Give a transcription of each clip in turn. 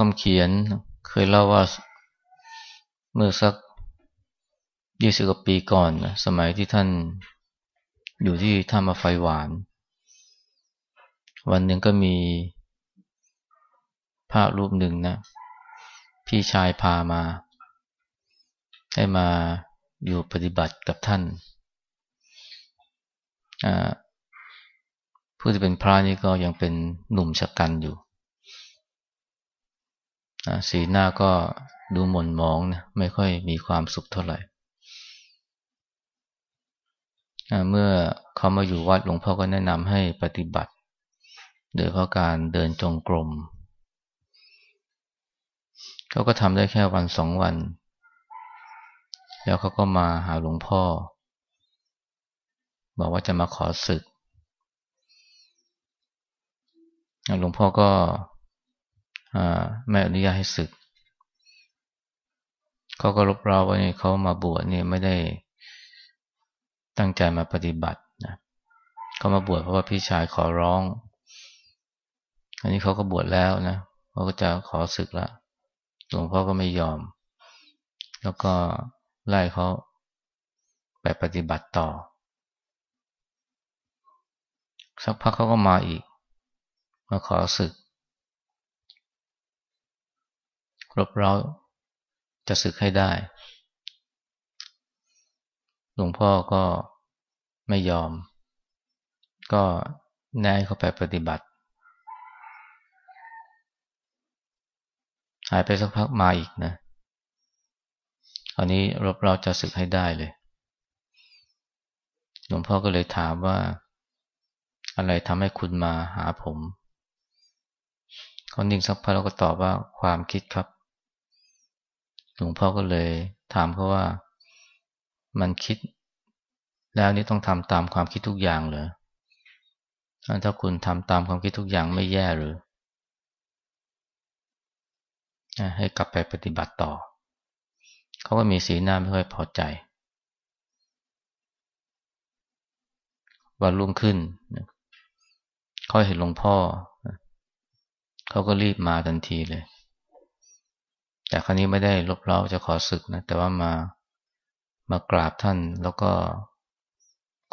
คำเขียน เคยเล่าว่าเมื่อสักยี่สิบกว่าปีก่อนนะสมัยที่ท่านอยู่ที่ท่ามาไฟหวาน วันหนึ่งก็มีพระรูปหนึ่งนะ พี่ชายพามา ให้มาอยู่ปฏิบัติกับท่านผู้ที่เป็นพระนี่ก็ยังเป็นหนุ่มชะกันอยู่ สีหน้าก็ดูหม่นมองนะไม่ค่อยมีความสุขเท่าไหร่เมื่อเขามาอยู่วัดหลวงพ่อก็แนะนำให้ปฏิบัติ โดยเพราะการเดินจงกรมเขาก็ทำได้แค่วันสองวัน แล้วเขาก็มาหาหลวงพ่อ บอกว่าจะมาขอศึกหลวงพ่อก็ ไม่อนุญาตให้ศึก เขาก็รบเร้าว่านี่เขามาบวชเนี่ยไม่ได้ตั้งใจมาปฏิบัตินะเขามาบวชเพราะว่าพี่ชายขอร้อง อันนี้เขาก็บวชแล้วนะเขาก็จะขอศึกละหลวงพ่อก็ไม่ยอม แล้วก็ไล่เขาไปปฏิบัติต่อ สักพักเขาก็มาอีก มาขอศึก รบเร้าจะศึกให้ได้ หลวงพ่อก็ไม่ยอม ก็แน่เข้าไปปฏิบัติ หายไปสักพักมาอีกนะอันนี้รบเราจะศึกให้ได้เลย หลวงพ่อก็เลยถามว่า อะไรทำให้คุณมาหาผมเขานิ่งสักพักแล้วก็ตอบว่าความคิดครับ หลวงพ่อก็เลยถามเขาว่ามันคิด แล้วนี่ต้องทำตามความคิดทุกอย่างเหรอถ้าคุณทำตามความคิดทุกอย่างไม่แย่หรือให้กลับไปปฏิบัติต่อ เขาก็มีสีหน้าไม่ค่อยพอใจ วันรุ่งขึ้นเขาเห็นหลวงพ่อ เขาก็รีบมาทันทีเลย แต่ครั้นี้ไม่ได้ลบเล้าจะขอศึกนะ แต่ว่ามามากราบท่านแล้วก็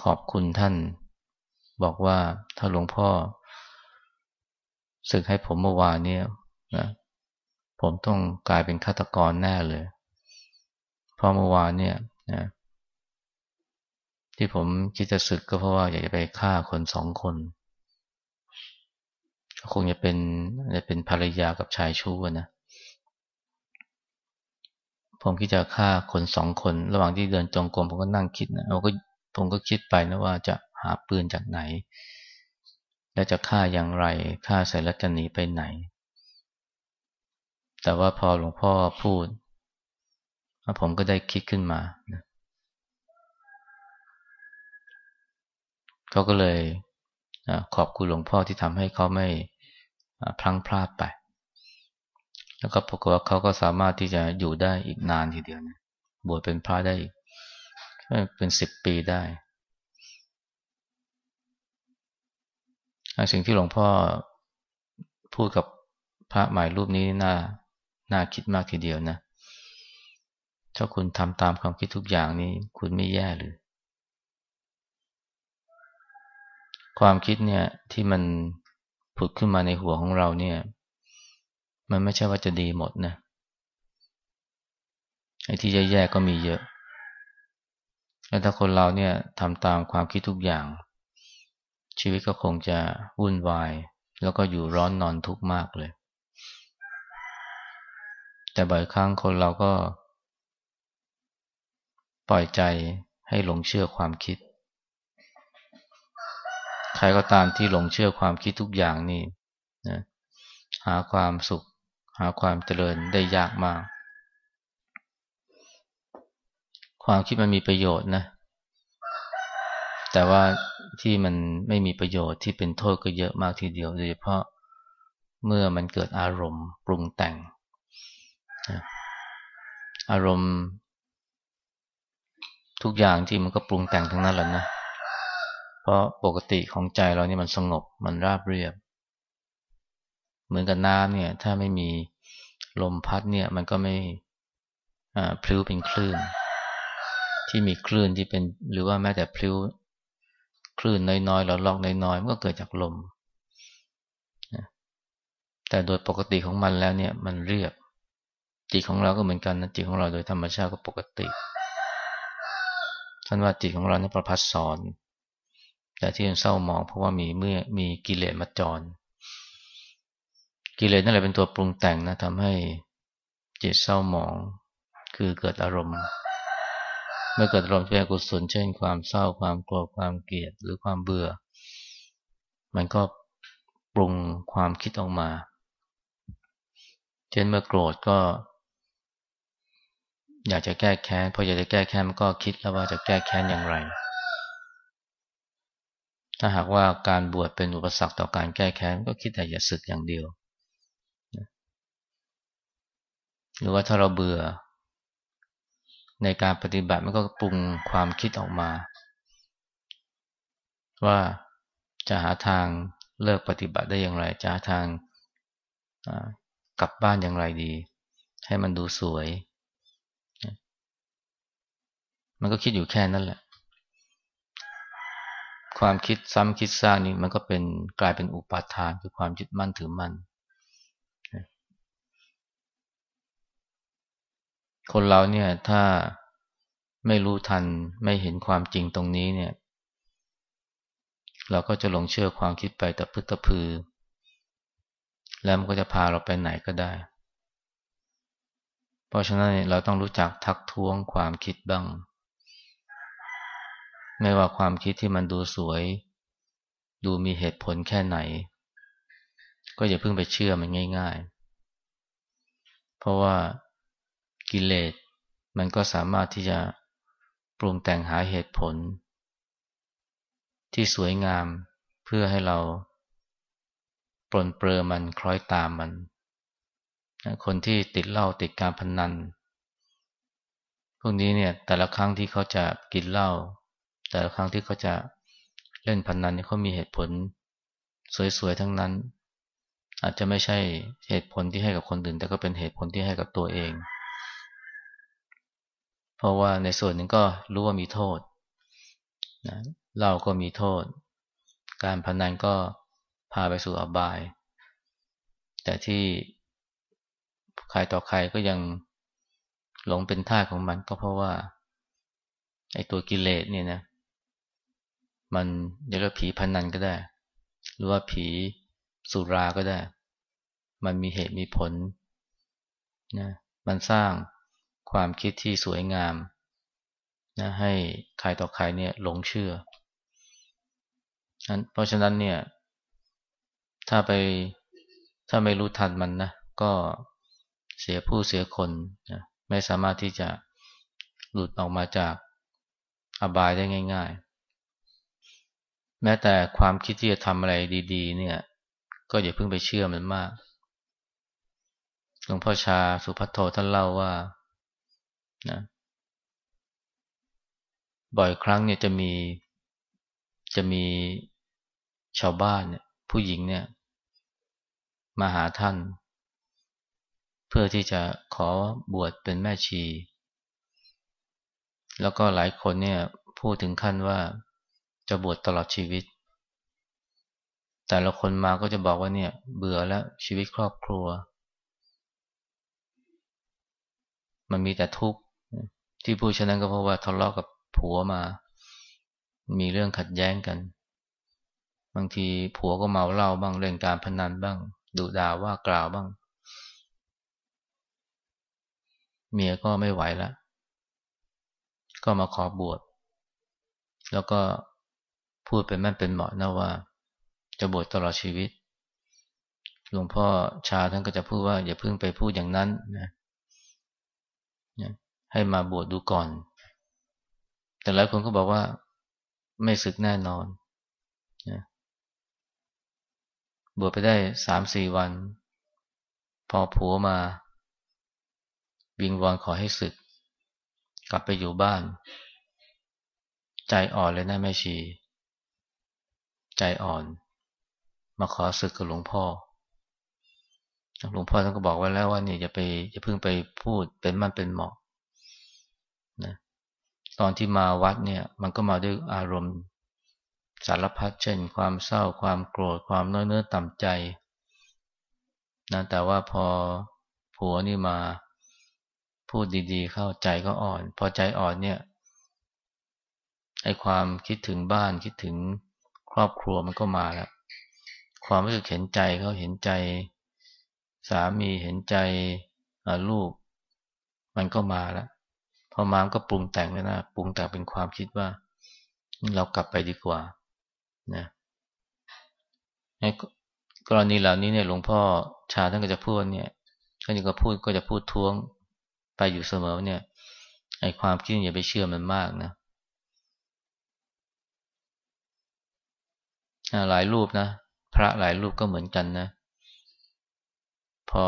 ขอบคุณท่าน บอกว่าถ้าหลวงพ่อศึกให้ผมเมื่อวานเนี่ยนะผมต้องกลายเป็นฆาตกรแน่เลย เพราะเมื่อวานเนี่ยนะที่ผมคิดจะศึกก็เพราะว่าอยากจะไปฆ่าคนสองคนคงจะเป็นจะเป็นภรรยากับชายชู้นะ ผมคิดจะฆ่าคนสองคน ระหว่างที่เดินจงกรมผมก็นั่งคิดนะผมก็ผมก็คิดไปนะว่าจะหาปืนจากไหน และจะฆ่าอย่างไรฆ่าเสร็จแล้วจะหนีไปไหน แต่ว่าพอหลวงพ่อพูดผมก็ได้คิดขึ้นมาเขาก็เลยขอบคุณหลวงพ่อที่ทำให้เขาไม่พลั้งพลาดไป แล้วก็ปรากฏว่าเขาก็สามารถที่จะอยู่ได้อีกนานทีเดียวนะบวชเป็นพระได้เป็นสิบปีได้สิ่งที่หลวงพ่อพูดกับพระใหม่รูปนี้น่าน่าคิดมากทีเดียวนะ ถ้าคุณทำตามความคิดทุกอย่างนี้ คุณไม่แย่หรือ ความคิดเนี่ยที่มันผุดขึ้นมาในหัวของเราเนี่ย มันไม่ใช่ว่าจะดีหมดนะไอ้ที่แย่ๆก็มีเยอะแล้วถ้าคนเราเนี่ยทำตามความคิดทุกอย่าง ชีวิตก็คงจะวุ่นวาย แล้วก็อยู่ร้อนนอนทุกข์มากเลย แต่บ่อยครั้งคนเราก็ ปล่อยใจให้หลงเชื่อความคิด ใครก็ตามที่หลงเชื่อความคิดทุกอย่างนี่นะหาความสุข หาความเจริญได้ยากมาก ความคิดมันมีประโยชน์นะ แต่ว่าที่มันไม่มีประโยชน์ที่เป็นโทษก็เยอะมากทีเดียวโดยเฉพาะเมื่อมันเกิดอารมณ์ปรุงแต่ง อารมณ์ ทุกอย่างที่มันก็ปรุงแต่งทั้งนั้นแหละนะ เพราะปกติของใจเรานี่มันสงบมันราบเรียบ มือนกับน้ำเนี่ย ถ้าไม่มีลมพัดเนี่ย มันก็ไม่พลิ้วเป็นคลื่น ที่มีคลื่นที่เป็น หรือว่าแม้แต่พลิ้วคลื่นน้อยๆหรือลอกน้อยๆมันก็เกิดจากลม แต่โดยปกติของมันแล้วเนี่ย มันเรียบ จิตของเราก็เหมือนกันนะจิตของเราโดยธรรมชาติก็ปกติท่านว่าจิตของเราเนี่ยประพัดสอนแต่ที่ยังเศร้ามองเพราะว่ามีเมื่อมีกิเลสมาจร กิเลสนั่นแหละเป็นตัวปรุงแต่งนะทำให้จิตเศร้าหมอง คือเกิดอารมณ์ เมื่อเกิดอารมณ์ที่เป็นกุศลเช่น ความเศร้าความกลัวความเกลียดหรือความเบื่อ มันก็ปรุงความคิดออกมา เช่นเมื่อโกรธก็ อยากจะแก้แค้นพออยากจะแก้แค้นมันก็คิดแล้วว่าจะแก้แค้นอย่างไร ถ้าหากว่าการบวชเป็นอุปสรรคต่อการแก้แค้นก็คิดแต่อย่าศึกอย่างเดียว หรือว่าถ้าเราเบื่อ ในการปฏิบัติมันก็ปรุงความคิดออกมา ว่าจะหาทางเลิกปฏิบัติได้อย่างไร จะหาทางกลับบ้านอย่างไรดี ให้มันดูสวย มันก็คิดอยู่แค่นั้นแหละ ความคิดซ้ำคิดสร้างนี่มันก็เป็นกลายเป็นอุปาทานคือความยึดมั่นถือมั่น คนเราเนี่ยถ้าไม่รู้ทันไม่เห็นความจริงตรงนี้เนี่ย เราก็จะหลงเชื่อความคิดไปแต่พึตะพือ แล้วมันก็จะพาเราไปไหนก็ได้ เพราะฉะนั้นเราต้องรู้จักทักท้วงความคิดบ้าง ไม่ว่าความคิดที่มันดูสวย ดูมีเหตุผลแค่ไหน ก็อย่าเพิ่งไปเชื่อมันง่าย ๆ เพราะว่า กิเลสมันก็สามารถที่จะปรุงแต่งหาเหตุผล ที่สวยงามเพื่อให้เราปลนเปลือมันคล้อยตามมัน คนที่ติดเหล้าติดการพนนัน พวกนี้เนี่ยแต่ละครั้งที่เขาจะกินเหล้าแต่ละครั้งที่เขาจะเล่นพนนันนี่เขามีเหตุผลสวยๆทั้งนั้น อาจจะไม่ใช่เหตุผลที่ให้กับคนอื่น แต่ก็เป็นเหตุผลที่ให้กับตัวเอง ราะว่าในส่วนหนึ่งก็รู้ว่ามีโทษนะเราก็มีโทษ การพนันก็พาไปสู่อบาย แต่ที่ใครต่อใครก็ยังหลงเป็นท่าของมันก็เพราะว่าไอ้ตัวกิเลสเนี่ยนะ มันเรียกว่าผีพนันก็ได้ หรือว่าผีสุราก็ได้ มันมีเหตุมีผลนะมันสร้าง ความคิดที่สวยงามนะให้ใครต่อใครเนี่ยหลงเชื่อนั้นเพราะฉะนั้นเนี่ย ถ้าไปถ้าไม่รู้ทันมันนะ ก็เสียผู้เสียคนนะไม่สามารถที่จะหลุดออกมาจากอบายได้ง่าย ๆ แม้แต่ความคิดที่จะทำอะไรดี ๆ เนี่ย ก็อย่าเพิ่งไปเชื่อมันมากหลวงพ่อชาสุพัทโทท่านเล่าว่า นะบ่อยครั้งเนี่ยจะมีจะมีชาวบ้านเนี่ยผู้หญิงเนี่ย มาหาท่าน เพื่อที่จะขอบวชเป็นแม่ชี แล้วก็หลายคนเนี่ยพูดถึงขั้นว่าจะบวชตลอดชีวิต แต่ละคนมาก็จะบอกว่าเนี่ย เบื่อแล้วชีวิตครอบครัว มันมีแต่ทุกข์ ที่พูดฉะนั้นก็เพราะว่าทะเลาะกับผัวมา มีเรื่องขัดแย้งกัน บางทีผัวก็เมาเหล้าบ้างเล่นการพนันบ้างดุด่าว่ากล่าวบ้าง เมียก็ไม่ไหวแล้วก็มาขอบวชแล้วก็พูดเป็นแม่เป็นเหมาะนะว่า จะบวชตลอดชีวิต หลวงพ่อชาท่านก็จะพูดว่า อย่าเพิ่งไปพูดอย่างนั้นนะ ให้มาบวชดดูก่อน แต่หลายคนก็บอกว่าไม่ศึกแน่นอนนะบวชไปได้สามสี่วัน พอผัวมาวิงวอนขอให้ศึก กลับไปอยู่บ้าน ใจอ่อนเลยนะแม่ชี ใจอ่อน มาขอศึกกับหลวงพ่อหลวงพ่อท่านก็บอกไว้แล้วว่าเนี่ยจะไปจะเพิ่งไปพูดเป็นมั่นเป็นเหมาะ ตอนที่มาวัดเนี่ย มันก็มาด้วยอารมณ์สารพัดเช่น ความเศร้าความโกรธความน้อยเนื้อต่ำใจนะแต่ว่าพอผัวนี่มาพูดดีๆ เข้าใจก็อ่อน พอใจอ่อนเนี่ยไอความคิดถึงบ้านคิดถึงครอบครัวมันก็มาแล้วความรู้สึกเห็นใจเขาเห็นใจ สามีเห็นใจลูก มันก็มาแล้ว พอมามก็ปรุงแต่งแล้วนะปรุงแต่งเป็นความคิดว่า เรากลับไปดีกว่านะกรณีเหล่านี้เนี่ยหลวงพ่อชาท่านก็จะพูดเนี่ยท่านก็พูดก็จะพูดท้วงไปอยู่เสมอเนี่ยไอ้ความคิดอย่าไปเชื่อมันมากนะหลายรูปนะพระหลายรูปก็เหมือนกันนะ พอ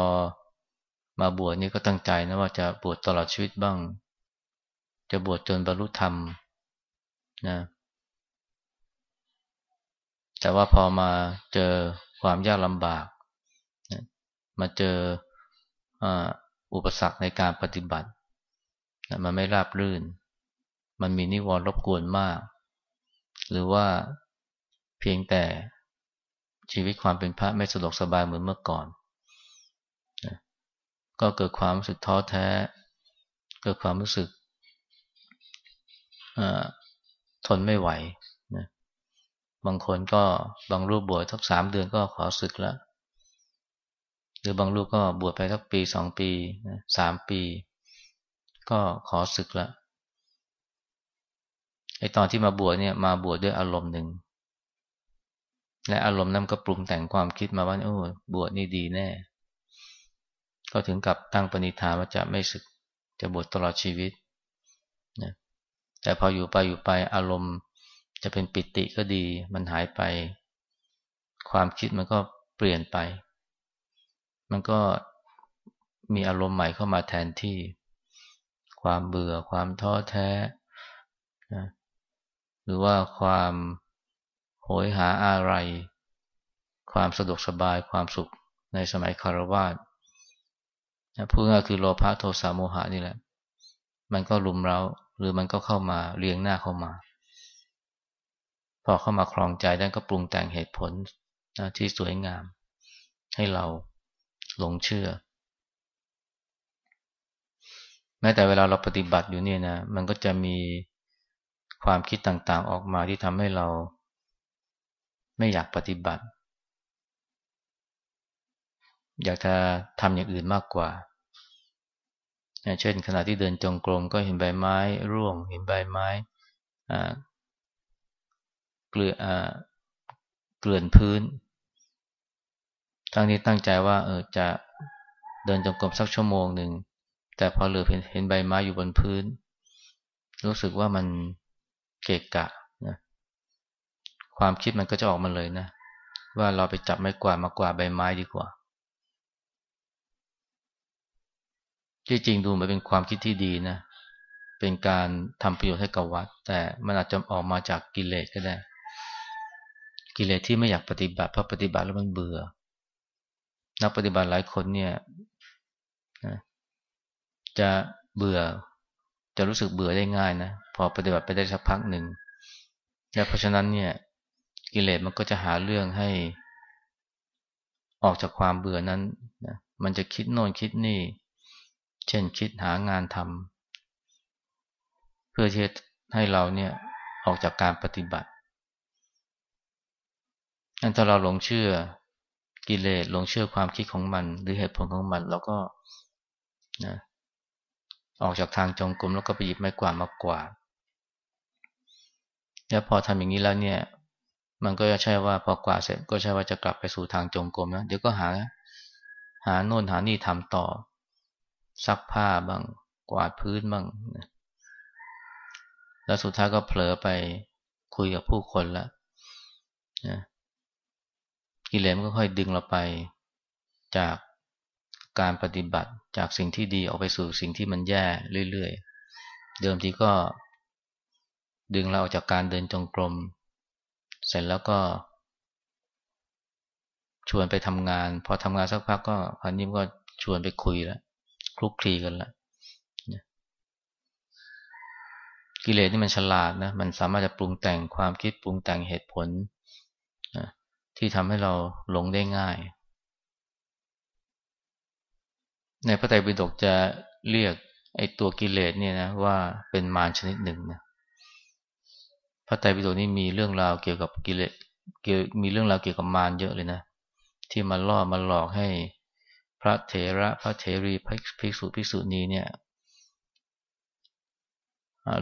มาบวชนี่ก็ตั้งใจนะว่าจะบวชตลอดชีวิตบ้าง จะบวชจนบรรลุธรรมนะแต่ว่าพอมาเจอความยากลำบากนะมาเจออุปสรรคในการปฏิบัตินะมันไม่ราบรื่น มันมีนิวรณ์รบกวนมาก หรือว่าเพียงแต่ชีวิตความเป็นพระไม่สะดวกสบายเหมือนเมื่อก่อนก็เกิดความรู้สึกท้อแท้ เกิดความรู้สึก ทนไม่ไหวนะบางคนก็บางรูปบวชทักสามเดือนก็ขอศึกแล้ว หรือบางรูปก็บวชไปทักปีสองปีสามปี ก็ขอศึกแล้วไอตอนที่มาบวชเนี่ยมาบวชดด้วยอารมณ์หนึ่งและอารมณ์นั้นก็ปรุงแต่งความคิดมาว่าโอ้บวชนี่ดีแน่ ก็ถึงกับตั้งปณิธานว่าจะไม่สึกจะบวชตลอดชีวิตนะ แต่พออยู่ไปอยู่ไปอารมณ์ จะเป็นปิติก็ดี มันหายไป ความคิดมันก็เปลี่ยนไป มันก็มีอารมณ์ใหม่เข้ามาแทนที่ ความเบื่อความท้อแท้นะหรือว่าความโหยหาอะไร ความสะดวกสบายความสุขในสมัยคารวาสพูดง่ายคือโลภะโทสะโมหะนี่แหละ มันก็รุมเรา หรือมันก็เข้ามาเรียงหน้าเข้ามา พอเข้ามาครองใจได้ก็ปรุงแต่งเหตุผลนะที่สวยงาม ให้เราหลงเชื่อ แม้แต่เวลาเราปฏิบัติอยู่เนี่ยนะมันก็จะมีความคิดต่างๆ ออกมาที่ทำให้เราไม่อยากปฏิบัติ อยากจะทำอย่างอื่นมากกว่า เช่นขณะที่เดินจงกรมก็เห็นใบไม้ร่วง เห็นใบไม้เกลือเกลื่อนพื้น ทั้งนี้ตั้งใจว่าเออจะเดินจงกรมสักชั่วโมงหนึ่ง แต่พอเหลือเห็นเห็นใบไม้อยู่บนพื้น รู้สึกว่ามันเกะกะนะความคิดมันก็จะออกมาเลยนะ ว่าเราไปจับไม้กวาดมากวาดใบไม้ดีกว่า ที่จริงดูเหมันเป็นความคิดที่ดีนะ เป็นการทำประโยชน์ให้กับวัด แต่มันอาจจะออกมาจากกิเลสก็ได้ กิเลสที่ไม่อยากปฏิบัติเพราะปฏิบัติแล้วมันเบื่อ นักปฏิบัติหลายคนเนี่ยจะเบื่อ จะรู้สึกเบื่อได้ง่ายนะ พอปฏิบัติไปได้สักพักหนึ่ง และเพราะฉะนั้นเนี่ย กิเลสมันก็จะหาเรื่องให้ออกจากความเบื่อนั้นนะมันจะคิดโน่นคิดนี่ เช่นคิดหางานทำเพื่อที่ให้เราเนี่ยออกจากการปฏิบัติอันถ้าเราหลงเชื่อกิเลสหลงเชื่อความคิดของมัน หรือเหตุผลของมันเราก็นะออกจากทางจงกรมแล้วก็ไปหยิบไม้กวาดมากวาดแล้วพอทำอย่างนี้แล้วเนี่ย มันก็จะใช่ว่าพอกวาดเสร็จก็ใช่ว่าจะกลับไปสู่ทางจงกรมนะเดี๋ยวก็หา หาโน่นหานี่ทำต่อ ซักผ้าบ้าง กวาดพื้นบ้างนะแล้วสุดท้ายก็เผลอไปคุยกับผู้คนแล้วนะกิเลสมันก็ค่อยดึงเราไปจากการปฏิบัติจากสิ่งที่ดีออกไปสู่สิ่งที่มันแย่เรื่อยๆ เดิมทีก็ดึงเราออกจากการเดินจงกรม เสร็จแล้วก็ชวนไปทำงาน พอทำงานสักพักก็คราวนี้ก็ชวนไปคุยแล้ว คลุกคลีกันล้วกิเลสนี่มันฉลาดนะ มันสามารถจะปรุงแต่งความคิดปรุงแต่งเหตุผลที่ทำให้เราหลงได้ง่าย ในพระไตรปิฎกจะเรียกไอ้ตัวกิเลสเนี่ยนะว่าเป็นมารชนิดหนึ่งนะพระไตรปิฎกนี่มีเรื่องราวเกี่ยวกับกิเลสเกี่ยมีเรื่องราวเกี่ยวกับมารเยอะเลยนะ ที่มาล่อมาหลอกให้ พระเถระพระเถรีภิกษุภิกษุณีเนี่ย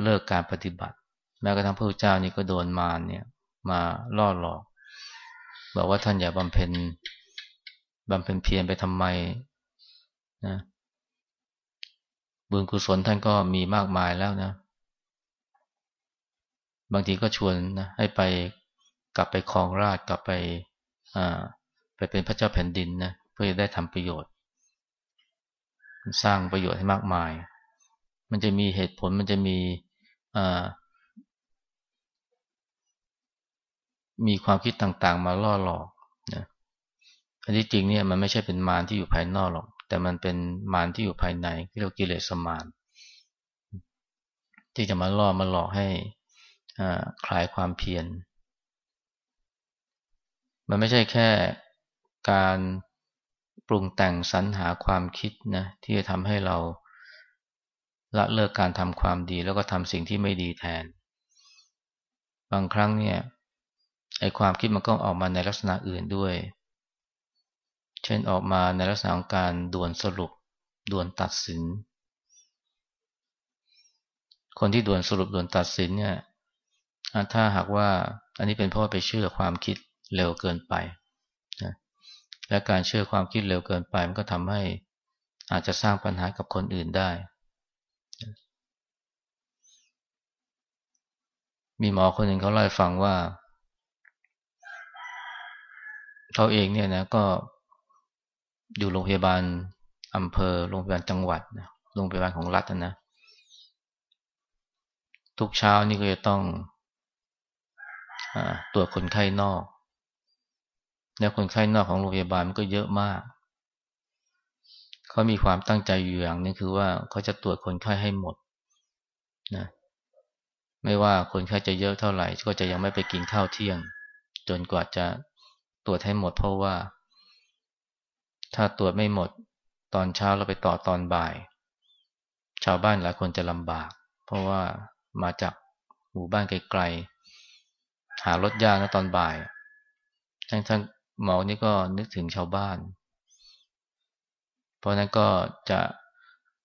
เลิกการปฏิบัติ แม้กระทั่งพระพุทธเจ้านี่ก็โดนมารเนี่ยมาล่อหลอก บอกว่าท่านอย่าบำเพ็ญบำเพ็ญเพียรไปทำไมนะบุญกุศลท่านก็มีมากมายแล้วนะ บางทีก็ชวนนะให้ไปกลับไปครองราชกลับไปอ่าไปเป็นพระเจ้าแผ่นดินนะ เพื่อจะได้ทำประโยชน์ สร้างประโยชน์ให้มากมาย มันจะมีเหตุผลมันจะมีมีความคิดต่างๆ มาล่อหลอกนะอันที่จริงเนี่ยมันไม่ใช่เป็นมารที่อยู่ภายนอกหรอก แต่มันเป็นมารที่อยู่ภายในที่เรากิเลสมารที่จะมาล่อมาหลอกให้คลายความเพียร มันไม่ใช่แค่การ ปรุงแต่งสรรหาความคิดนะที่จะทำให้เราละเลิกการทำความดีแล้วก็ทำสิ่งที่ไม่ดีแทน บางครั้งเนี่ยไอความคิดมันก็ออกมาในลักษณะอื่นด้วย เช่นออกมาในลักษณะของการด่วนสรุปด่วนตัดสิน คนที่ด่วนสรุปด่วนตัดสินเนี่ยถ้าหากว่าอันนี้เป็นเพราะไปเชื่อความคิดเร็วเกินไป และการเชื่อความคิดเร็วเกินไปมันก็ทำให้อาจจะสร้างปัญหากับคนอื่นได้ มีหมอคนหนึ่งเขาเล่าให้ฟังว่าเขาเองเนี่ยนะก็อยู่โรงพยาบาลอำเภอ โรงพยาบาลจังหวัดนะโรงพยาบาลของรัฐนะ ทุกเช้านี่ก็จะต้องอตรวจคนไข้นอก แล้วคนไข้นอกของโรงพยาบาลมันก็เยอะมาก เขามีความตั้งใจอยู่อย่างนึงคือว่าเขาจะตรวจคนไข้ให้หมดนะไม่ว่าคนไข้จะเยอะเท่าไหร่ ก็จะยังไม่ไปกินข้าวเที่ยง จนกว่าจะตรวจให้หมดเพราะว่า ถ้าตรวจไม่หมดตอนเช้าเราไปต่อตอนบ่าย ชาวบ้านหลายคนจะลำบาก เพราะว่ามาจากหมู่บ้านไกลๆหารถยากนะตอนบ่ายทั้ง หมอนี่ก็นึกถึงชาวบ้าน เพราะนั้นก็จะ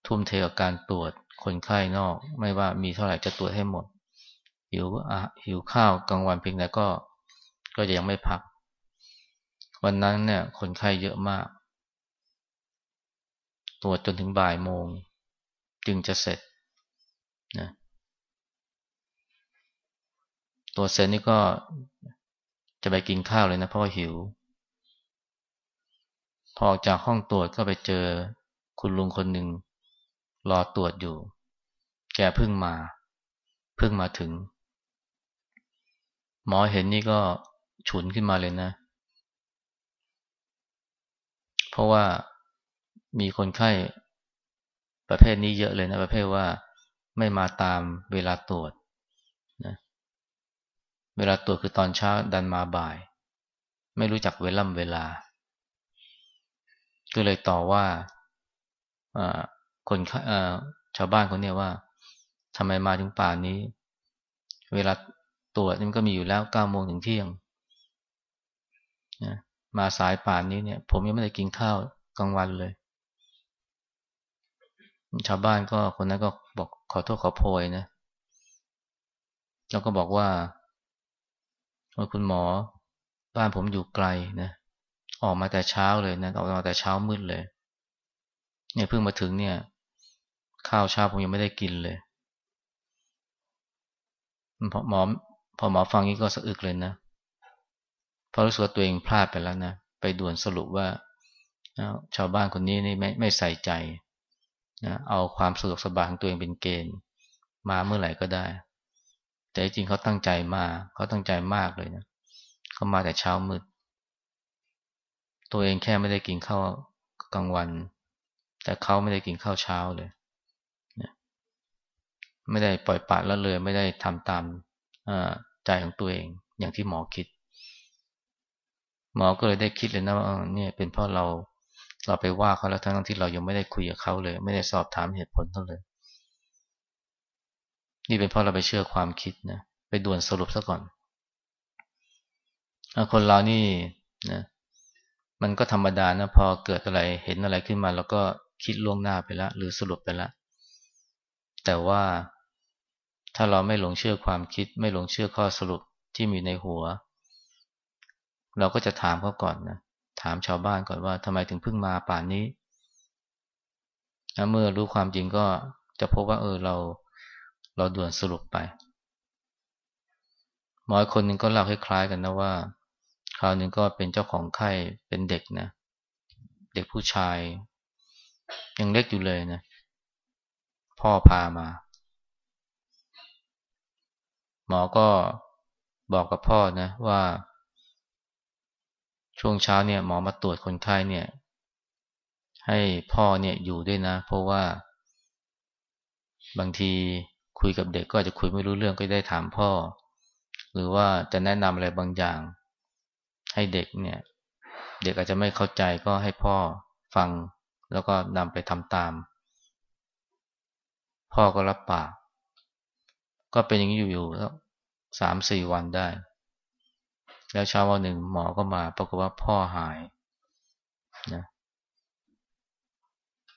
ทุ่มเทกับการตรวจคนไข้นอก ไม่ว่ามีเท่าไหร่จะตรวจให้หมด หิวหิวข้าวกลางวันเพียงใดก็ ก็จะยังไม่พัก วันนั้นเนี่ยคนไข้เยอะมาก ตรวจจนถึงบ่ายโมง จึงจะเสร็จนะตรวจเสร็จนี่ก็จะไปกินข้าวเลยนะเพราะว่าหิว อออกจากห้องตรวจก็ไปเจอคุณลุงคนหนึ่งรอตรวจอยู่ แกเพิ่งมา เพิ่งมาถึง หมอเห็นนี่ก็ฉุนขึ้นมาเลยนะ เพราะว่ามีคนไข้ประเภทนี้เยอะเลยนะ ประเภทว่าไม่มาตามเวลาตรวจนะเวลาตรวจคือตอนเช้าดันมาบ่าย ไม่รู้จักเวล่ำเวลา ก็เลยต่อว่าคนชาวบ้านคนนี้ว่าทำไมมาถึงป่านนี้ เวลาตรวจมันก็มีอยู่แล้วเก้าโมงถึงเที่ยงนะมาสายป่านนี้เนี่ย ผมยังไม่ได้กินข้าวกลางวันเลย ชาวบ้านก็คนนั้นก็บอกขอโทษขอโพยนะ แล้วก็บอกว่าคุณหมอบ้านผมอยู่ไกลนะ ออกมาแต่เช้าเลยนะออกมาแต่เช้ามืดเลย เนี่ยเพิ่งมาถึงเนี่ย ข้าวเช้าผมยังไม่ได้กินเลยพอหมอพอหมอฟังนี้ก็สะอึกเลยนะพอรู้สึกตัวเองพลาดไปแล้วนะไปด่วนสรุปว่าชาวบ้านคนนี้นี่ไม่ไม่ใส่ใจนะเอาความสะดวกสบายของตัวเองเป็นเกณฑ์ มาเมื่อไหร่ก็ได้ แต่จริงเขาตั้งใจมาเขาตั้งใจมากเลยนะเขามาแต่เช้ามืด ตัวเองแค่ไม่ได้กินข้าวกลางวัน แต่เขาไม่ได้กินข้าวเช้าเลยไม่ได้ปล่อยปละละเลย ไม่ได้ทำตามใจของตัวเองอย่างที่หมอคิด หมอก็เลยได้คิดเลยนะว่าเนี่ยเป็นเพราะเราเราไปว่าเขาแล้วทั้งที่เรายังไม่ได้คุยกับเขาเลย ไม่ได้สอบถามเหตุผลเขาเลย นี่เป็นเพราะเราไปเชื่อความคิดนะไปด่วนสรุปซะก่อนคนเรานี่นะ มันก็ธรรมดานะพอเกิดอะไรเห็นอะไรขึ้นมา แล้วก็คิดล่วงหน้าไปแล้วหรือสรุปไปแล้วแต่ว่าถ้าเราไม่หลงเชื่อความคิด ไม่หลงเชื่อข้อสรุปที่มีในหัว เราก็จะถามเขาก่อนนะถามชาวบ้านก่อนว่าทำไมถึงเพิ่งมาป่านนี้เมื่อรู้ความจริงก็จะพบว่า เออเราเราด่วนสรุปไปหมอคนหนึ่งก็เล่าคล้ายๆกันนะว่า คราวหนึ่งก็เป็นเจ้าของไข้เป็นเด็กนะ เด็กผู้ชาย ยังเล็กอยู่เลยนะ พ่อพามา หมอก็บอกกับพ่อนะว่า ช่วงเช้าเนี่ยหมอมาตรวจคนไข้เนี่ย ให้พ่อเนี่ยอยู่ด้วยนะ เพราะว่า บางทีคุยกับเด็กก็อาจจะคุยไม่รู้เรื่องก็ได้ถามพ่อ หรือว่าจะแนะนำอะไรบางอย่าง ให้เด็กเนี่ย เด็กอาจจะไม่เข้าใจก็ให้พ่อฟังแล้วก็นำไปทำตาม พ่อก็รับปาก ก็เป็นอย่างนี้อยู่ๆแล้วสามสี่วันได้ แล้วเช้าวันหนึ่งหมอก็มาปรากฏว่าพ่อหายนะ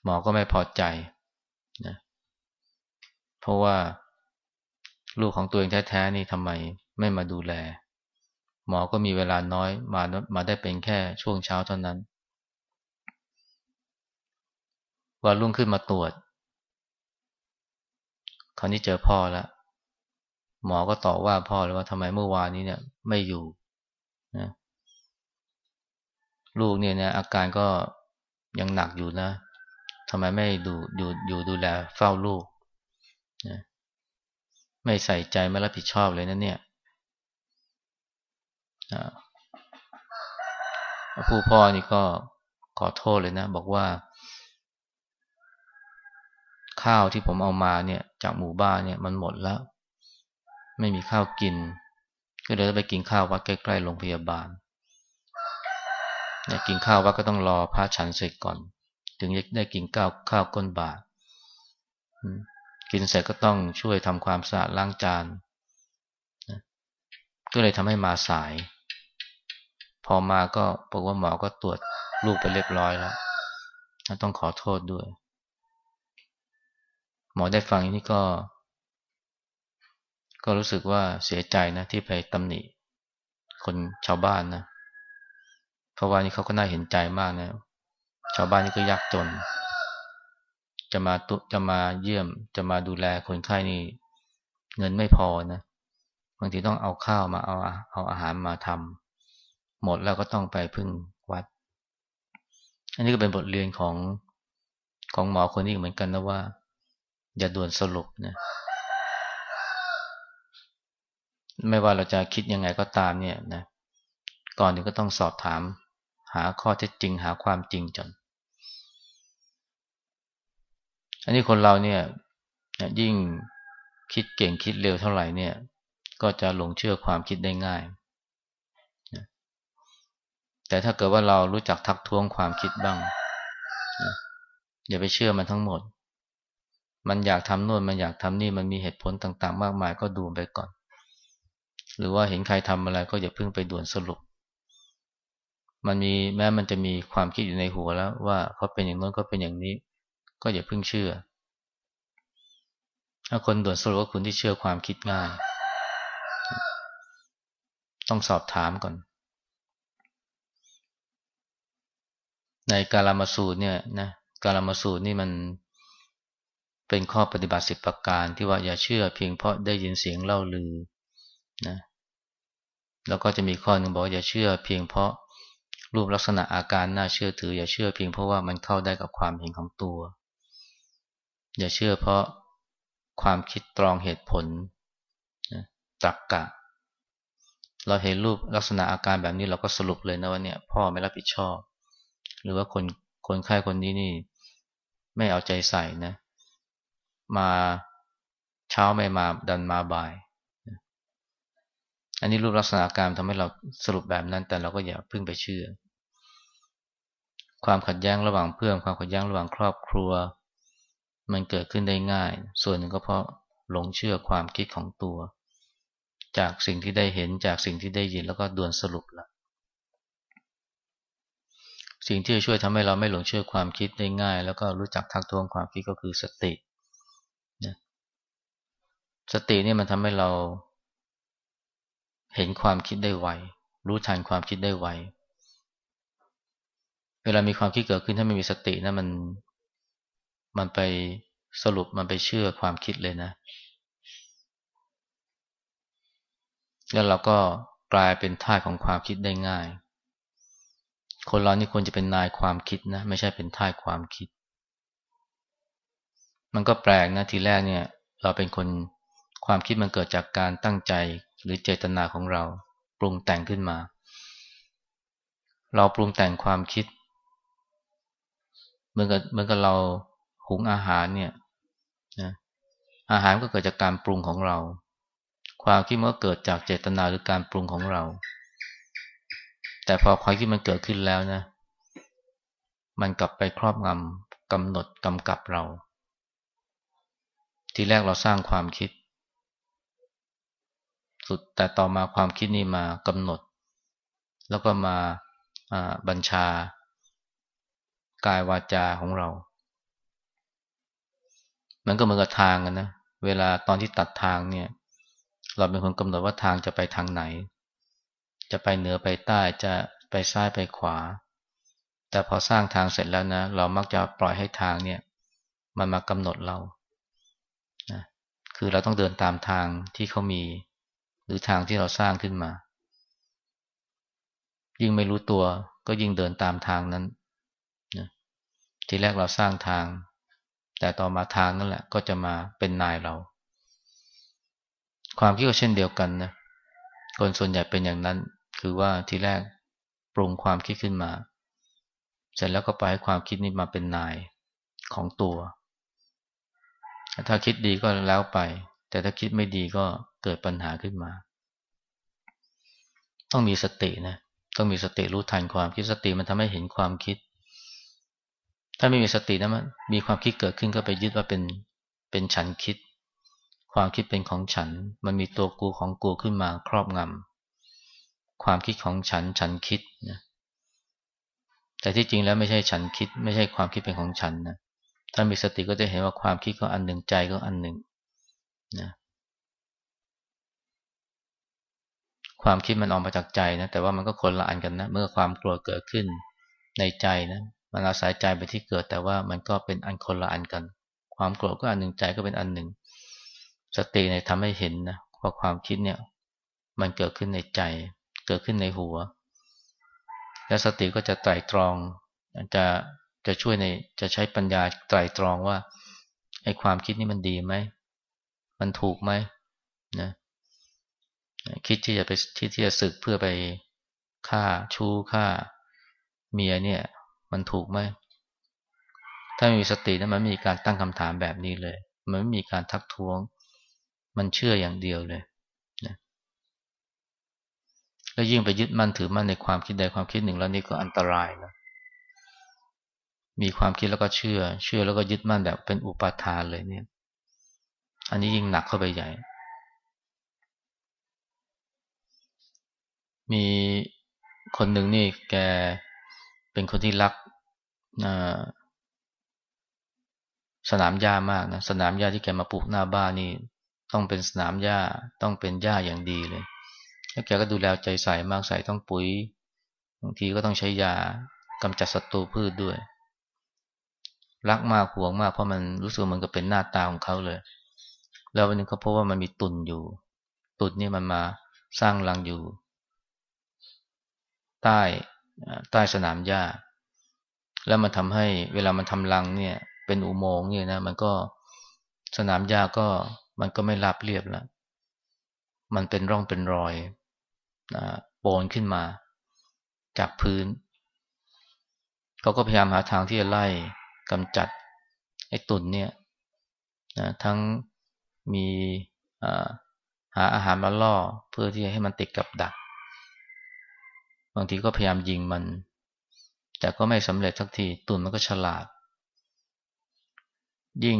หมอก็ไม่พอใจนะเพราะว่าลูกของตัวเองแท้ๆนี่ทำไมไม่มาดูแล หมอก็มีเวลาน้อยมามาได้เป็นแค่ช่วงเช้าเท่านั้น วันรุ่งขึ้นมาตรวจ คราวนี้เจอพ่อแล้ว หมอก็ตอบว่าพ่อเลยว่าทำไมเมื่อวานนี้เนี่ย ไม่อยู่นะลูกเนี่ยนะอาการก็ยังหนักอยู่นะทำไมไม่ดูอยู่อยู่ดูแลเฝ้าลูกนะไม่ใส่ใจไม่รับผิดชอบเลยนะเนี่ย ผู้พ่อนี่ก็ขอโทษเลยนะ บอกว่า ข้าวที่ผมเอามาเนี่ย จากหมู่บ้านเนี่ยมันหมดแล้ว ไม่มีข้าวกิน ก็เลยไปกินข้าววัดใกล้ๆโรงพยาบาลกินข้าววัดก็ต้องรอพระฉันเสร็จก่อน ถึงจะได้กินข้าวข้าวก้นบาทกินเสร็จก็ต้องช่วยทำความสะอาดล้างจาน ก็เลยทำให้มาสาย พอมาก็บอกว่าหมอก็ตรวจลูกไปเรียบร้อยแล้วต้องขอโทษด้วย หมอได้ฟังนี่ก็ ก็รู้สึกว่าเสียใจนะที่ไปตำหนิคนชาวบ้านนะ เพราะว่านี่เขาก็น่าเห็นใจมากนะ ชาวบ้านนี่ก็ยากจน จะมาตุจะมาเยี่ยม จะมาดูแลคนไข้นี่ เงินไม่พอนะางทีต้องเอาข้าวมาเอาเอาอาหารมาทำหมดแล้วก็ต้องไปพึ่งวัด อันนี้ก็เป็นบทเรียนของของหมอคนนี้เหมือนกันนะว่า อย่าด่วนสรุปนะไม่ว่าเราจะคิดยังไงก็ตามเนี่ยนะก่อนหนึ่งก็ต้องสอบถาม หาข้อเท็จจริง หาความจริงจนอันนี้คนเราเนี่ยยิ่งคิดเก่งคิดเร็วเท่าไหร่เนี่ย ก็จะหลงเชื่อความคิดได้ง่าย แต่ถ้าเกิดว่าเรารู้จักทักท้วงความคิดบ้าง อย่าไปเชื่อมันทั้งหมด มันอยากทำโน่นมันอยากทำนี่มันมีเหตุผลต่างๆ มากมายก็ดูไปก่อน หรือว่าเห็นใครทำอะไรก็อย่าเพิ่งไปด่วนสรุป มันมีแม้มันจะมีความคิดอยู่ในหัวแล้ว ว่าเขาเป็นอย่างโน้นก็เป็นอย่างนี้ ก็อย่าเพิ่งเชื่อถ้าคนด่วนสรุปว่าคุณที่เชื่อความคิดง่าย ต้องสอบถามก่อน ในกาลามาสูตรเนี่ยนะกาลามาสูตรนี่มันเป็นข้อปฏิบัติสิบประการที่ว่าอย่าเชื่อเพียงเพราะได้ยินเสียงเล่าลือนะแล้วก็จะมีข้อหนึ่งบอกอย่าเชื่อเพียงเพราะรูปลักษณะอาการน่าเชื่อถือ อย่าเชื่อเพียงเพราะว่ามันเข้าได้กับความเห็นของตัว อย่าเชื่อเพราะความคิดตรองเหตุผลตรรกกะ เราเห็นรูปลักษณะอาการแบบนี้เราก็สรุปเลยนะว่าเนี่ย พ่อไม่รับผิดชอบ หรือว่าคนคนไข้คนนี้นี่ ไม่เอาใจใส่นะ มาเช้าไม่มาดันมาบ่าย อันนี้รูปลักษณะอาการทำให้เราสรุปแบบนั้น แต่เราก็อย่าพึ่งไปเชื่อ ความขัดแย้งระหว่างเพื่อนความขัดแย้งระหว่างครอบครัว มันเกิดขึ้นได้ง่าย ส่วนหนึ่งก็เพราะหลงเชื่อความคิดของตัว จากสิ่งที่ได้เห็นจากสิ่งที่ได้ยินแล้วก็ด่วนสรุปละสิ่งที่จะช่วยทำให้เราไม่หลงเชื่อความคิดได้ง่าย แล้วก็รู้จักทักท้วงความคิดก็คือสตินะสตินี่มันทำให้เรา เห็นความคิดได้ไวรู้ทันความคิดได้ไวเวลามีความคิดเกิดขึ้นถ้าไม่มีสตินะมัน มันไปสรุปมันไปเชื่อความคิดเลยนะ แล้วเราก็กลายเป็นท่าของความคิดได้ง่าย คนเรานี่ควรจะเป็นนายความคิดนะ ไม่ใช่เป็นท่ายความคิด มันก็แปลกนะทีแรกเนี่ย เราเป็นคนความคิดมันเกิดจากการตั้งใจหรือเจตนาของเราปรุงแต่งขึ้นมา เราปรุงแต่งความคิดเหมือนกับเหมือนกับเราหุงอาหารเนี่ยนะอาหารก็เกิดจากการปรุงของเรา ความคิดมันก็เกิดจากเจตนาหรือการปรุงของเรา แต่พอความคิดมันเกิดขึ้นแล้วนะ มันกลับไปครอบงำกำหนดกำกับเรา ทีแรกเราสร้างความคิด สุดแต่ต่อมาความคิดนี่มากำหนด แล้วก็มาบัญชากายวาจาของเรา มันก็เหมือนกับทางกันนะ เวลาตอนที่ตัดทางเนี่ย เราเป็นคนกำหนดว่าทางจะไปทางไหน จะไปเหนือไปใต้จะไปซ้ายไปขวา แต่พอสร้างทางเสร็จแล้วนะ เรามักจะปล่อยให้ทางเนี่ย มันมากำหนดเรานะคือเราต้องเดินตามทางที่เขามี หรือทางที่เราสร้างขึ้นมา ยิ่งไม่รู้ตัวก็ยิ่งเดินตามทางนั้นนะทีแรกเราสร้างทาง แต่ต่อมาทางนั่นแหละ ก็จะมาเป็นนายเรา ความคิดก็เช่นเดียวกันนะคนส่วนใหญ่เป็นอย่างนั้น คือว่าทีแรกปรุงความคิดขึ้นมา เสร็จแล้วก็ไปให้ความคิดนี้มาเป็นนายของตัว ถ้าคิดดีก็แล้วไป แต่ถ้าคิดไม่ดีก็เกิดปัญหาขึ้นมา ต้องมีสตินะต้องมีสติรู้ทันความคิดสติมันทำให้เห็นความคิด ถ้าไม่มีสตินะมันมีความคิดเกิดขึ้นก็ไปยึดว่าเป็นเป็นฉันคิด ความคิดเป็นของฉัน มันมีตัวกูของกูขึ้นมาครอบงำความคิดของฉันฉันคิดนะแต่ที่จริงแล้วไม่ใช่ฉันคิด ไม่ใช่ความคิดเป็นของฉันนะถ้ามีสติก็จะเห็นว่าความคิดก็อันหนึ่งใจก็อันหนึ่งนะความคิดมันออกมาจากใจนะแต่ว่ามันก็คนละอันกันนะเมื่อความกลัวเกิดขึ้นในใจนะมันอาศัยใจไปที่เกิด แต่ว่ามันก็เป็นอันคนละอันกัน ความโกรธก็อันหนึ่งใจก็เป็นอันหนึ่ง สติเนี่ยทำให้เห็นนะว่าความคิดเนี่ย มันเกิดขึ้นในใจ เกิดขึ้นในหัว แล้วสติก็จะไตรตรองจะจะช่วยในจะใช้ปัญญาไตรตรองว่าไอ้ความคิดนี่มันดีไหมมันถูกไหมนะคิดที่จะไปที่ที่จะศึกเพื่อไปฆ่าชู้ฆ่าเมียเนี่ย มันถูกไหมถ้าไม่มีสตินะมันไม่มีการตั้งคำถามแบบนี้เลย มันไม่มีการทักท้วง มันเชื่ออย่างเดียวเลยแล้วยิ่งไปยึดมั่นถือมั่นในความคิดใดความคิดหนึ่งแล้วนี่ก็อันตรายนะมีความคิดแล้วก็เชื่อ เชื่อแล้วก็ยึดมั่นแบบเป็นอุปาทานเลยเนี่ย อันนี้ยิ่งหนักเข้าไปใหญ่ มีคนหนึ่งนี่แกเป็นคนที่รักสนามหญ้ามากนะสนามหญ้าที่แกมาปลูกหน้าบ้านนี่ ต้องเป็นสนามหญ้าต้องเป็นหญ้าอย่างดีเลยแล้วแกก็ดูแลใจใส่มากใส่ต้องปุ๋ยบางทีก็ต้องใช้ยากำจัดศัตรูพืชด้วย รักมากห่วงมากเพราะมันรู้สึกมันก็เป็นหน้าตาของเขาเลย แล้ววันนึงเขาพบว่ามันมีตุ่นอยู่ ตุ่นนี่มันมาสร้างรังอยู่ ใต้ใต้สนามหญ้า แล้วมันทำให้เวลามันทำรังเนี่ย เป็นอุโมงค์เนี่ยนะมันก็สนามหญ้าก็ มันก็ไม่ราบเรียบแล้ว มันเป็นร่องเป็นรอยโปนขึ้นมา จากพื้น เขาก็พยายามหาทางที่จะไล่กำจัดไอ้ตุ่นเนี่ยนะทั้งมีหาอาหารมาล่อเพื่อที่ให้มันติดกับดัก บางทีก็พยายามยิงมัน แต่ก็ไม่สำเร็จสักทีตุ่นมันก็ฉลาด ยิ่ง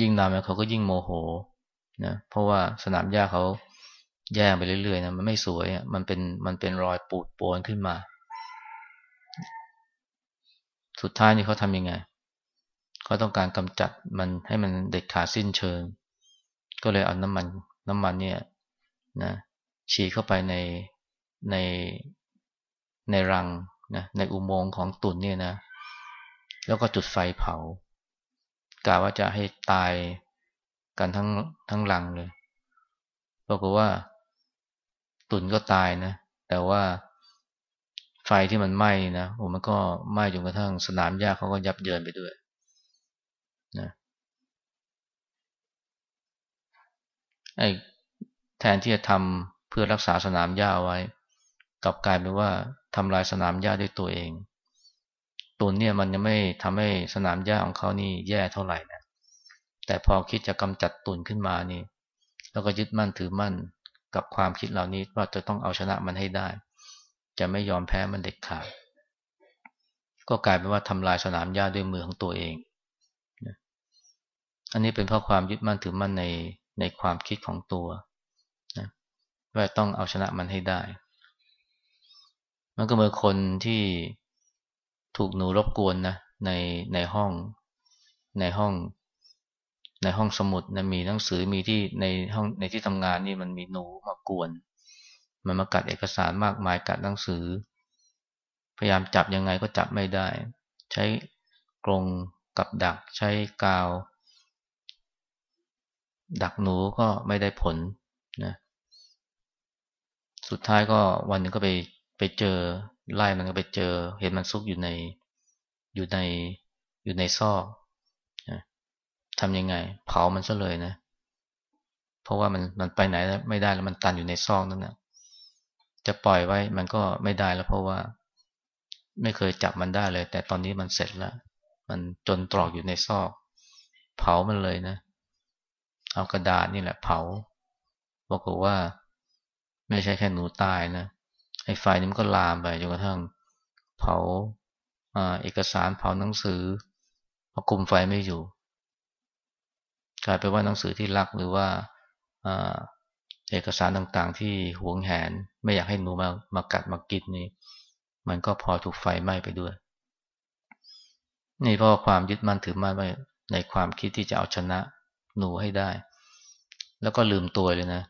ยิ่งนานเขาก็ยิ่งโมโห นะเพราะว่าสนามหญ้าเขาแย่ไปเรื่อยๆนะมันไม่สวยมันเป็นมันเป็นรอยปูดโปนขึ้นมา สุดท้ายนี่เขาทำยังไงเขาต้องการกำจัดมันให้มันเด็ดขาดสิ้นเชิง ก็เลยเอาน้ำมันน้ำมันเนี่ยนะฉีดเข้าไปในในในรังนะในอุโมงค์ของตุ่นเนี่ยนะ แล้วก็จุดไฟเผากะว่าจะให้ตาย กันทั้งทั้งรังเลยปรากฏว่า ตุ่นก็ตายนะ แต่ว่าไฟที่มันไหม้นะโอ้มันก็ไหม้จนกระทั่งสนามหญ้าเขาก็ยับเยินไปด้วยนะไอ้แทนที่จะทำเพื่อรักษาสนามหญ้าไว้ กลับกลายเป็นว่าทำลายสนามหญ้าด้วยตัวเองตุนเนี่ยมันยังไม่ทำให้สนามหญ้าของเขานี่แย่เท่าไหร่นะ แต่พอคิดจะกำจัดตุนขึ้นมานี่แล้วก็ยึดมั่นถือมั่นกับความคิดเหล่านี้ว่าจะต้องเอาชนะมันให้ได้ จะไม่ยอมแพ้มันเด็ดขาดก็กลายเป็นว่าทำลายสนามหญ้าด้วยมือของตัวเอง อันนี้เป็นเพราะความยึดมั่นถือมั่นในในความคิดของตัวนะว่าต้องเอาชนะมันให้ได้ มันก็เหมือนคนที่ถูกหนูรบกวนนะในในห้องในห้อง ในห้องสมุดนะมีหนังสือมีที่ในห้องในที่ทำงานนี่มันมีหนูมากวน มันมากัดเอกสารมากมายกัดหนังสือ พยายามจับยังไงก็จับไม่ได้ ใช้กรงกับดักใช้กาว ดักหนูก็ไม่ได้ผลนะสุดท้ายก็วันหนึ่งก็ไปไปเจอไล่มันก็ไปเจอ เห็นมันซุกอยู่ในอยู่ในอยู่ในซอก ทำยังไง เผามันซะเลยนะ เพราะว่ามันมันไปไหนไม่ได้แล้วมันตันอยู่ในซอกนั่นนะจะปล่อยไว้มันก็ไม่ได้แล้วเพราะว่า ไม่เคยจับมันได้เลย แต่ตอนนี้มันเสร็จแล้ว มันจนตรอกอยู่ในซอก เผามันเลยนะ เอากระดาษนี่แหละ เผาบอกว่า ไม่ใช่แค่หนูตายนะไอ้ไฟนี่มันก็ลามไปจนกระทั่ง เผาเอกสารเผาหนังสือคุมไฟไม่อยู่ กลายเป็นว่าหนังสือที่รักหรือว่าเอกสารต่างๆ ที่หวงแหน ไม่อยากให้หนูมามากัดมากินนี่มันก็พอถูกไฟไหม้ไปด้วย นี่เพราะความยึดมั่นถือมั่นไว้ในความคิดที่จะเอาชนะหนูให้ได้ แล้วก็ลืมตัวเลยนะ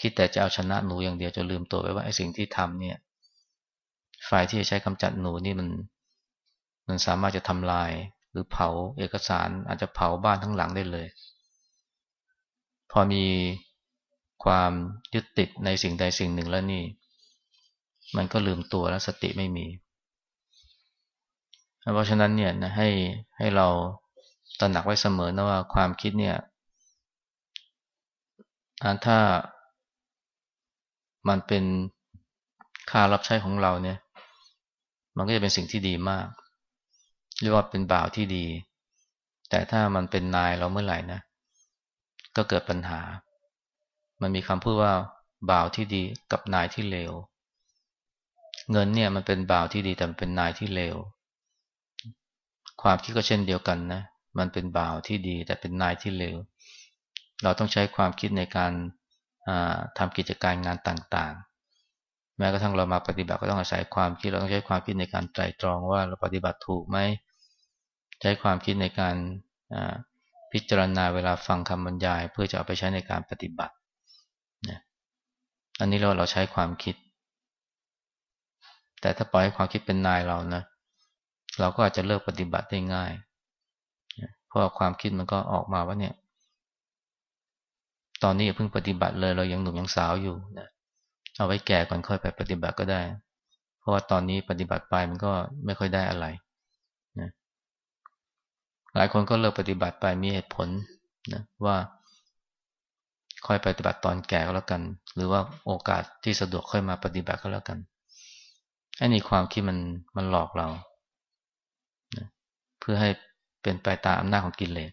คิดแต่จะเอาชนะหนูอย่างเดียวจะลืมตัวไปว่าไอ้สิ่งที่ทำเนี่ยฝ่ายที่จะใช้กำจัดหนูนี่มัน มันสามารถจะทำลาย หรือเผาเอกสารอาจจะเผาบ้านทั้งหลังได้เลย พอมีความยึดติดในสิ่งใดสิ่งหนึ่งแล้วนี่ มันก็ลืมตัวแล้วสติไม่มี เพราะฉะนั้นเนี่ยนะให้ให้เราตระหนักไว้เสมอนะว่าความคิดเนี่ยถ้ามันเป็นค่ารับใช้ของเราเนี่ย มันก็จะเป็นสิ่งที่ดีมาก เรียกว่าเป็นบ่าวที่ดี แต่ถ้ามันเป็นนายเราเมื่อไหร่นะ ก็เกิดปัญหา มันมีคำพูดว่าบ่าวที่ดีกับนายที่เลว เงินเนี่ยมันเป็นบ่าวที่ดีแต่เป็นนายที่เลว ความคิดก็เช่นเดียวกันนะ มันเป็นบ่าวที่ดีแต่เป็นนายที่เลว เราต้องใช้ความคิดในการทำกิจการงานต่างๆ แม้กระทั่งเรามาปฏิบัติก็ต้องอาศัยความคิด เราต้องใช้ความคิดในการไตรตรองว่าเราปฏิบัติถูกไหม ใช้ความคิดในการพิจารณาเวลาฟังคำบรรยาย เพื่อจะเอาไปใช้ในการปฏิบัตินะอันนี้เราเราใช้ความคิด แต่ถ้าปล่อยให้ความคิดเป็นนายเรานะเราก็อาจจะเลิกปฏิบัติได้ง่ายเพราะความคิดมันก็ออกมาว่าเนี่ย ตอนนี้อย่าเพิ่งปฏิบัติเลย เรายังหนุ่มยังสาวอยู่นะเอาไว้แก่ก่อนค่อยไปปฏิบัติก็ได้ เพราะว่าตอนนี้ปฏิบัติไปมันก็ไม่ค่อยได้อะไร หลายคนก็เลิกปฏิบัติไปมีเหตุผลนะว่าค่อยปฏิบัติตอนแก่ก็แล้วกัน หรือว่าโอกาสที่สะดวกค่อยมาปฏิบัติก็แล้วกันไอ้นี่ความคิดมันมันหลอกเราเพื่อให้เป็นไปตามอำนาจของกิเลส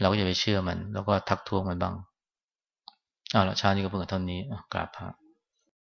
เราก็อย่าไปเชื่อมัน แล้วก็ทักท้วงมันบ้างเอาละชาตินี้ก็เพิ่งเท่านี้กราบพระ